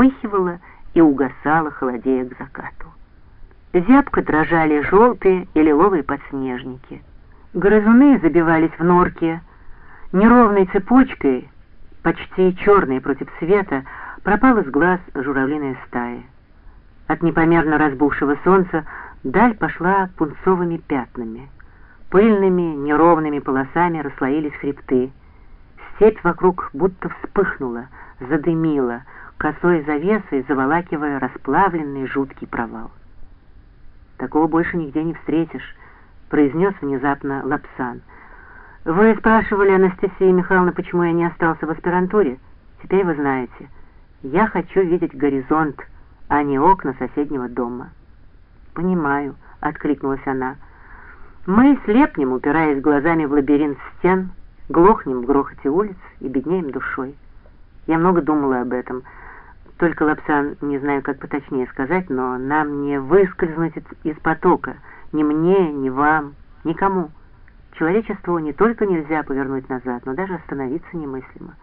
вспыхивала и угасала, холодея к закату. Зябко дрожали желтые и лиловые подснежники. Грызуны забивались в норке. Неровной цепочкой, почти черной против света, пропала с глаз журавлиная стая. От непомерно разбухшего солнца даль пошла пунцовыми пятнами. Пыльными, неровными полосами расслоились хребты. Степь вокруг будто вспыхнула, задымила, косой завесой заволакивая расплавленный жуткий провал. «Такого больше нигде не встретишь», — произнес внезапно Лапсан. «Вы спрашивали, Анастасия Михайловна, почему я не остался в аспирантуре? Теперь вы знаете. Я хочу видеть горизонт, а не окна соседнего дома». «Понимаю», — откликнулась она. «Мы слепнем, упираясь глазами в лабиринт стен, глохнем в грохоте улиц и беднеем душой. Я много думала об этом». Только, Лапсан, не знаю, как поточнее сказать, но нам не выскользнуть из потока. Ни мне, ни вам, никому. Человечеству не только нельзя повернуть назад, но даже остановиться немыслимо.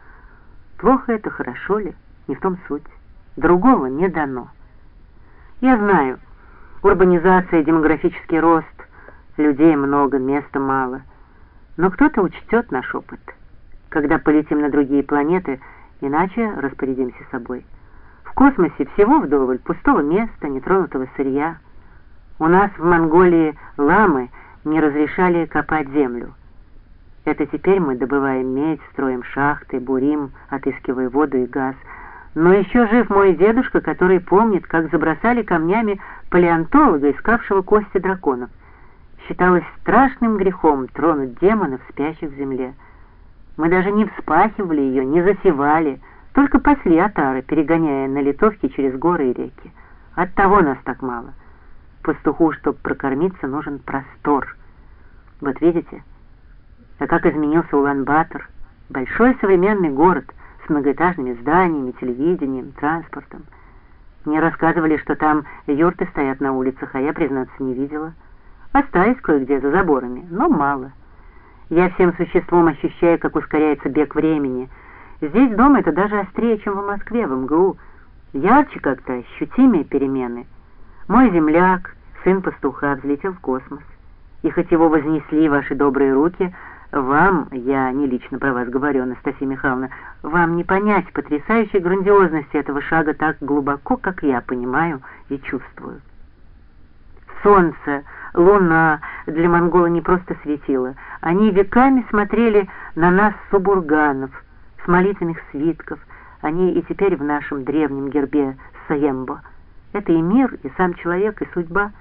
Плохо это, хорошо ли? Не в том суть. Другого не дано. Я знаю, урбанизация, демографический рост, людей много, места мало. Но кто-то учтет наш опыт. Когда полетим на другие планеты, иначе распорядимся собой космосе всего вдоволь, пустого места, нетронутого сырья. У нас в Монголии ламы не разрешали копать землю. Это теперь мы добываем медь, строим шахты, бурим, отыскивая воду и газ. Но еще жив мой дедушка, который помнит, как забросали камнями палеонтолога, искавшего кости драконов. Считалось страшным грехом тронуть демонов, спящих в земле. Мы даже не вспахивали ее, не засевали, только пасли отары, перегоняя на литовке через горы и реки. Оттого нас так мало. Пастуху, чтобы прокормиться, нужен простор. Вот видите? А как изменился Улан-Батор? Большой современный город с многоэтажными зданиями, телевидением, транспортом. Мне рассказывали, что там юрты стоят на улицах, а я, признаться, не видела. Остались кое-где за заборами, но мало. Я всем существом ощущаю, как ускоряется бег времени — Здесь дома это даже острее, чем в Москве, в МГУ. Ярче как-то, ощутимые перемены. Мой земляк, сын пастуха, взлетел в космос. И хоть его вознесли ваши добрые руки, вам, я не лично про вас говорю, Анастасия Михайловна, вам не понять потрясающей грандиозности этого шага так глубоко, как я понимаю и чувствую. Солнце, луна для монгола не просто светило. Они веками смотрели на нас субурганов — молитвенных свитков, они и теперь в нашем древнем гербе Саембо. Это и мир, и сам человек, и судьба.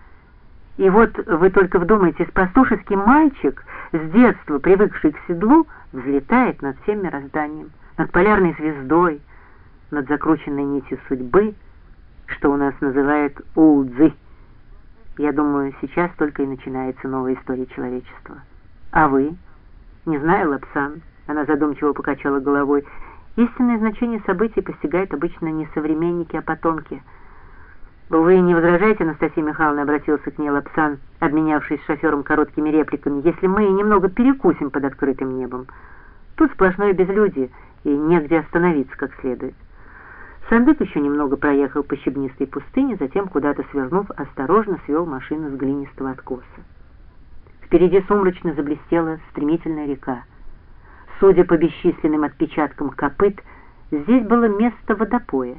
И вот вы только вдумайтесь, пастушеский мальчик, с детства привыкший к седлу, взлетает над всем мирозданием, над полярной звездой, над закрученной нитью судьбы, что у нас называют Улдзи. Я думаю, сейчас только и начинается новая история человечества. А вы? Не знаю, Лапсан. Она задумчиво покачала головой. Истинное значение событий постигает обычно не современники, а потомки. «Вы не возражаете, Анастасия Михайловна?» — обратился к ней Лапсан, обменявшись с шофером короткими репликами. «Если мы немного перекусим под открытым небом. Тут сплошное безлюдие, и негде остановиться как следует». Сандык еще немного проехал по щебнистой пустыне, затем, куда-то свернув, осторожно свел машину с глинистого откоса. Впереди сумрачно заблестела стремительная река. Судя по бесчисленным отпечаткам копыт, здесь было место водопоя.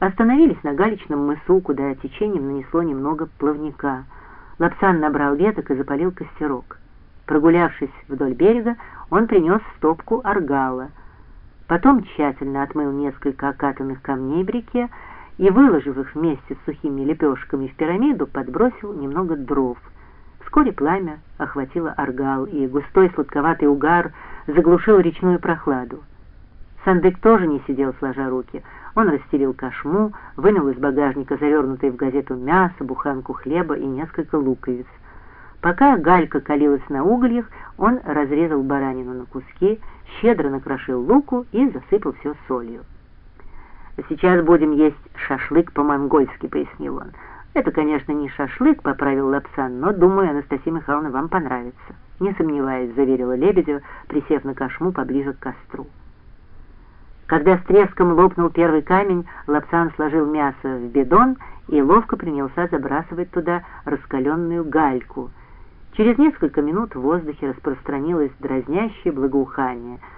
Остановились на галечном мысу, куда течением нанесло немного плавника. Лапсан набрал веток и запалил костерок. Прогулявшись вдоль берега, он принес стопку аргала. Потом тщательно отмыл несколько окатанных камней в реке и, выложив их вместе с сухими лепешками в пирамиду, подбросил немного дров. Вскоре пламя охватило аргал, и густой сладковатый угар — заглушил речную прохладу. Сандык тоже не сидел сложа руки. Он расстелил кошму, вынул из багажника завернутое в газету мясо, буханку хлеба и несколько луковиц. Пока галька калилась на угольях, он разрезал баранину на куски, щедро накрошил луку и засыпал все солью. «Сейчас будем есть шашлык по-монгольски», — пояснил он. «Это, конечно, не шашлык», — поправил Лапсан, «но, думаю, Анастасия Михайловна, вам понравится». «Не сомневаюсь», — заверила Лебедева, присев на кошму поближе к костру. Когда с треском лопнул первый камень, Лапсан сложил мясо в бидон и ловко принялся забрасывать туда раскаленную гальку. Через несколько минут в воздухе распространилось дразнящее благоухание —